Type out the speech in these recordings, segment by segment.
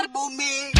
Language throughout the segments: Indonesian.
gotta boo me.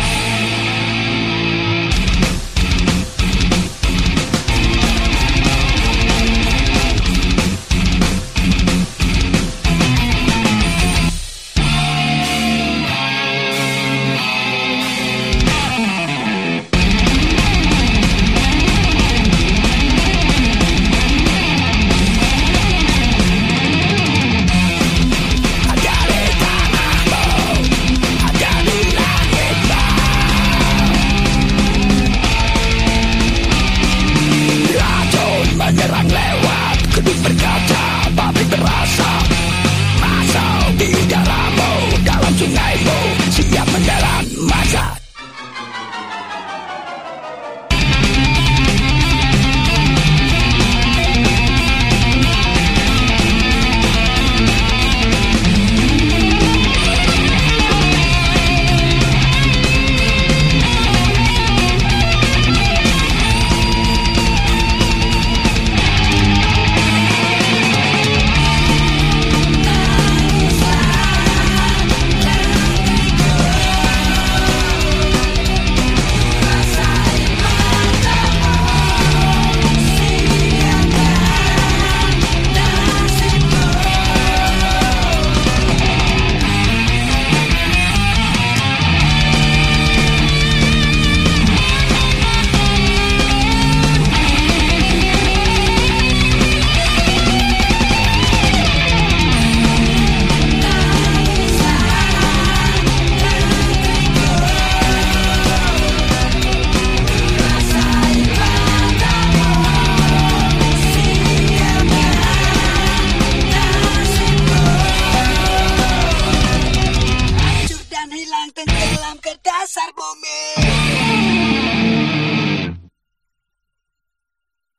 Hancur dan hilang tenggelam ke dasar bumi.